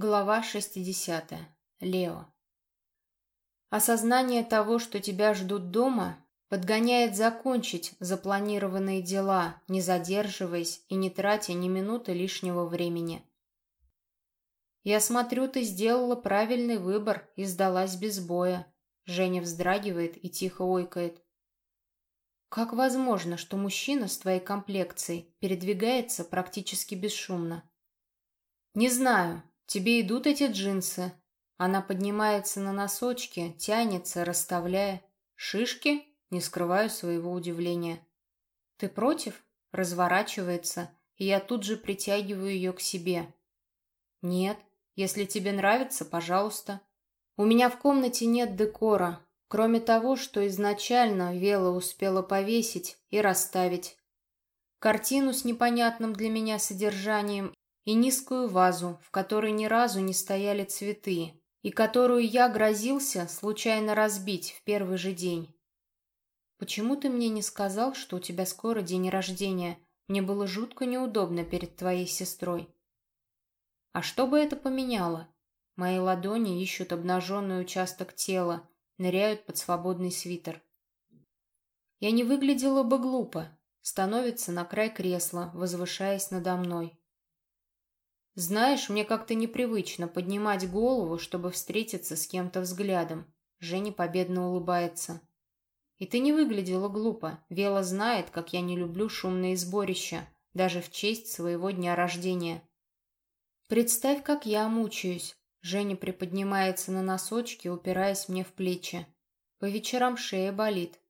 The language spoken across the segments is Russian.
Глава 60. Лео. Осознание того, что тебя ждут дома, подгоняет закончить запланированные дела, не задерживаясь и не тратя ни минуты лишнего времени. «Я смотрю, ты сделала правильный выбор и сдалась без боя», Женя вздрагивает и тихо ойкает. «Как возможно, что мужчина с твоей комплекцией передвигается практически бесшумно?» «Не знаю», «Тебе идут эти джинсы?» Она поднимается на носочки, тянется, расставляя. «Шишки?» Не скрываю своего удивления. «Ты против?» Разворачивается, и я тут же притягиваю ее к себе. «Нет, если тебе нравится, пожалуйста. У меня в комнате нет декора, кроме того, что изначально Вела успела повесить и расставить. Картину с непонятным для меня содержанием и низкую вазу, в которой ни разу не стояли цветы, и которую я грозился случайно разбить в первый же день. «Почему ты мне не сказал, что у тебя скоро день рождения? Мне было жутко неудобно перед твоей сестрой». «А что бы это поменяло?» Мои ладони ищут обнаженный участок тела, ныряют под свободный свитер. Я не выглядела бы глупо, становится на край кресла, возвышаясь надо мной. Знаешь, мне как-то непривычно поднимать голову, чтобы встретиться с кем-то взглядом. Женя победно улыбается. И ты не выглядела глупо. Вела знает, как я не люблю шумные сборища, даже в честь своего дня рождения. Представь, как я мучаюсь. Женя приподнимается на носочки, упираясь мне в плечи. По вечерам шея болит.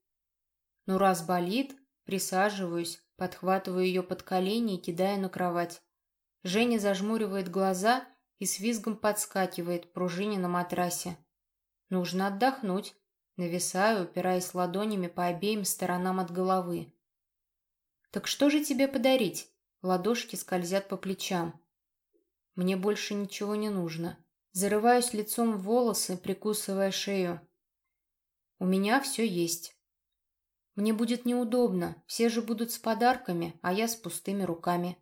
Ну, раз болит, присаживаюсь, подхватываю ее под колени и кидаю на кровать. Женя зажмуривает глаза и с визгом подскакивает, пружине на матрасе. Нужно отдохнуть. Нависаю, упираясь ладонями по обеим сторонам от головы. «Так что же тебе подарить?» Ладошки скользят по плечам. Мне больше ничего не нужно. Зарываюсь лицом в волосы, прикусывая шею. У меня все есть. Мне будет неудобно, все же будут с подарками, а я с пустыми руками.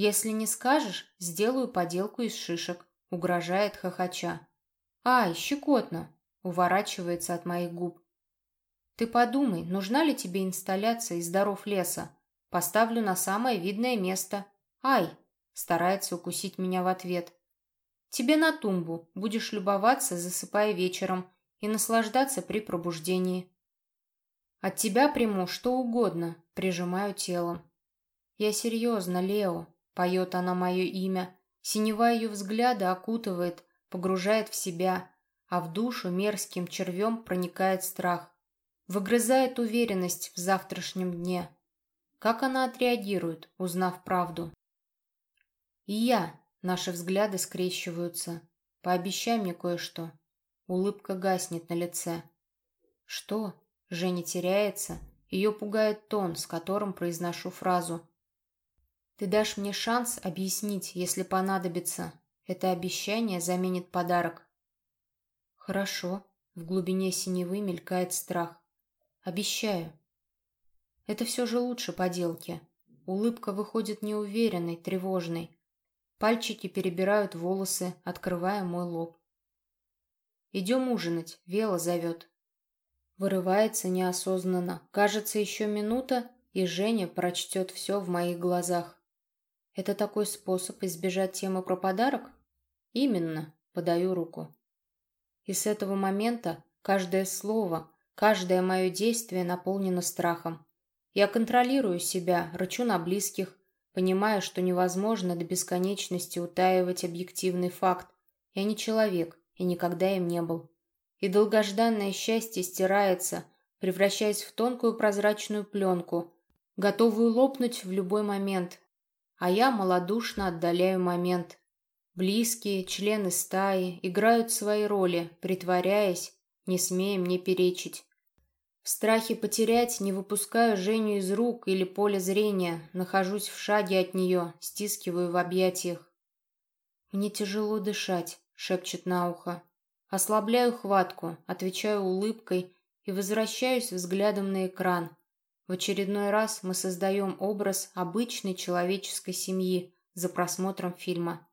«Если не скажешь, сделаю поделку из шишек», — угрожает хохоча. «Ай, щекотно!» — уворачивается от моих губ. «Ты подумай, нужна ли тебе инсталляция из даров леса? Поставлю на самое видное место. Ай!» — старается укусить меня в ответ. «Тебе на тумбу, будешь любоваться, засыпая вечером, и наслаждаться при пробуждении». «От тебя приму что угодно», — прижимаю телом. «Я серьезно, Лео», Поет она мое имя. Синева ее взгляда окутывает, погружает в себя, а в душу мерзким червем проникает страх. Выгрызает уверенность в завтрашнем дне. Как она отреагирует, узнав правду? И я. Наши взгляды скрещиваются. Пообещай мне кое-что. Улыбка гаснет на лице. Что? Женя теряется. Ее пугает тон, с которым произношу фразу. Ты дашь мне шанс объяснить, если понадобится. Это обещание заменит подарок. Хорошо. В глубине синевы мелькает страх. Обещаю. Это все же лучше поделки. Улыбка выходит неуверенной, тревожной. Пальчики перебирают волосы, открывая мой лоб. «Идем ужинать», — Вела зовет. Вырывается неосознанно. Кажется, еще минута, и Женя прочтет все в моих глазах. Это такой способ избежать темы про подарок? Именно, подаю руку. И с этого момента каждое слово, каждое мое действие наполнено страхом. Я контролирую себя, рычу на близких, понимая, что невозможно до бесконечности утаивать объективный факт. Я не человек и никогда им не был. И долгожданное счастье стирается, превращаясь в тонкую прозрачную пленку, готовую лопнуть в любой момент, а я малодушно отдаляю момент. Близкие, члены стаи, играют свои роли, притворяясь, не смея мне перечить. В страхе потерять не выпускаю Женю из рук или поля зрения, нахожусь в шаге от нее, стискиваю в объятиях. «Мне тяжело дышать», — шепчет на ухо. Ослабляю хватку, отвечаю улыбкой и возвращаюсь взглядом на экран. В очередной раз мы создаем образ обычной человеческой семьи за просмотром фильма.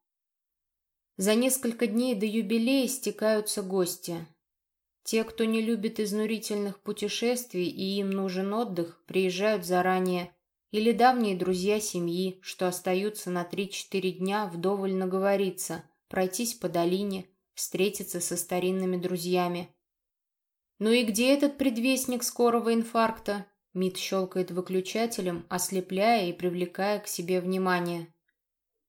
За несколько дней до юбилея стекаются гости. Те, кто не любит изнурительных путешествий и им нужен отдых, приезжают заранее, или давние друзья семьи, что остаются на 3-4 дня вдоволь наговориться, пройтись по долине, встретиться со старинными друзьями. «Ну и где этот предвестник скорого инфаркта?» Мит щелкает выключателем, ослепляя и привлекая к себе внимание.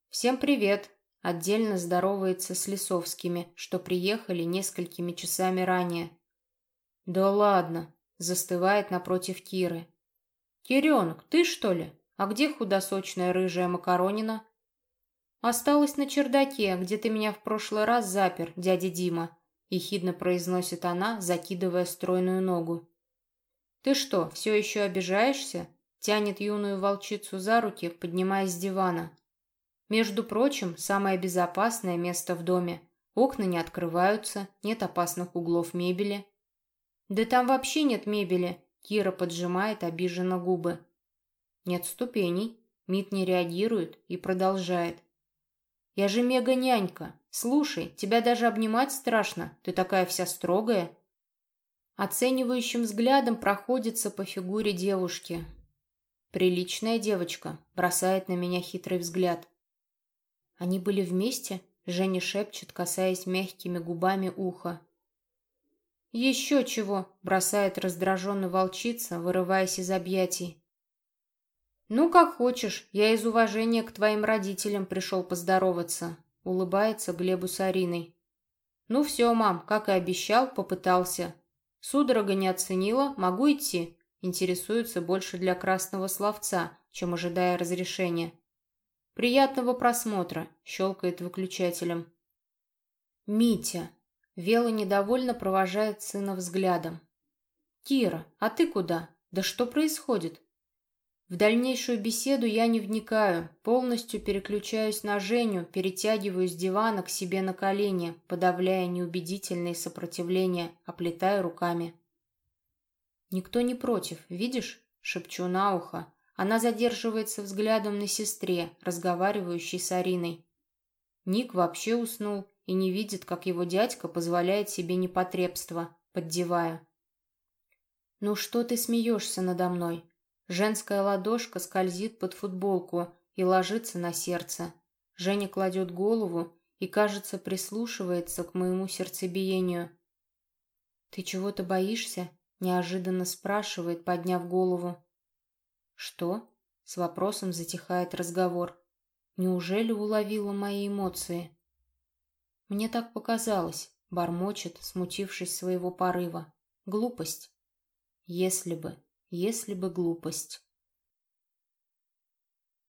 «Всем привет!» Отдельно здоровается с Лисовскими, что приехали несколькими часами ранее. «Да ладно!» Застывает напротив Киры. «Киренок, ты что ли? А где худосочная рыжая макаронина?» «Осталась на чердаке, где ты меня в прошлый раз запер, дядя Дима», — ехидно произносит она, закидывая стройную ногу. «Ты что, все еще обижаешься?» — тянет юную волчицу за руки, поднимаясь с дивана. «Между прочим, самое безопасное место в доме. Окна не открываются, нет опасных углов мебели». «Да там вообще нет мебели», Кира поджимает обиженно губы. Нет ступеней. Мит не реагирует и продолжает. Я же мега-нянька. Слушай, тебя даже обнимать страшно. Ты такая вся строгая. Оценивающим взглядом проходится по фигуре девушки. Приличная девочка. Бросает на меня хитрый взгляд. Они были вместе? Женя шепчет, касаясь мягкими губами уха. «Еще чего!» — бросает раздраженно волчица, вырываясь из объятий. «Ну, как хочешь, я из уважения к твоим родителям пришел поздороваться», — улыбается Глебу с Ариной. «Ну все, мам, как и обещал, попытался. Судорога не оценила, могу идти?» Интересуется больше для красного словца, чем ожидая разрешения. «Приятного просмотра», — щелкает выключателем. «Митя», Вела недовольно провожает сына взглядом. «Кира, а ты куда? Да что происходит?» В дальнейшую беседу я не вникаю, полностью переключаюсь на Женю, перетягиваю с дивана к себе на колени, подавляя неубедительные сопротивления, оплетая руками. «Никто не против, видишь?» — шепчу на ухо. Она задерживается взглядом на сестре, разговаривающей с Ариной. Ник вообще уснул, и не видит, как его дядька позволяет себе непотребство, поддевая. «Ну что ты смеешься надо мной?» Женская ладошка скользит под футболку и ложится на сердце. Женя кладет голову и, кажется, прислушивается к моему сердцебиению. «Ты чего-то боишься?» — неожиданно спрашивает, подняв голову. «Что?» — с вопросом затихает разговор. «Неужели уловила мои эмоции?» Мне так показалось, бормочет, смутившись своего порыва. Глупость. Если бы, если бы глупость.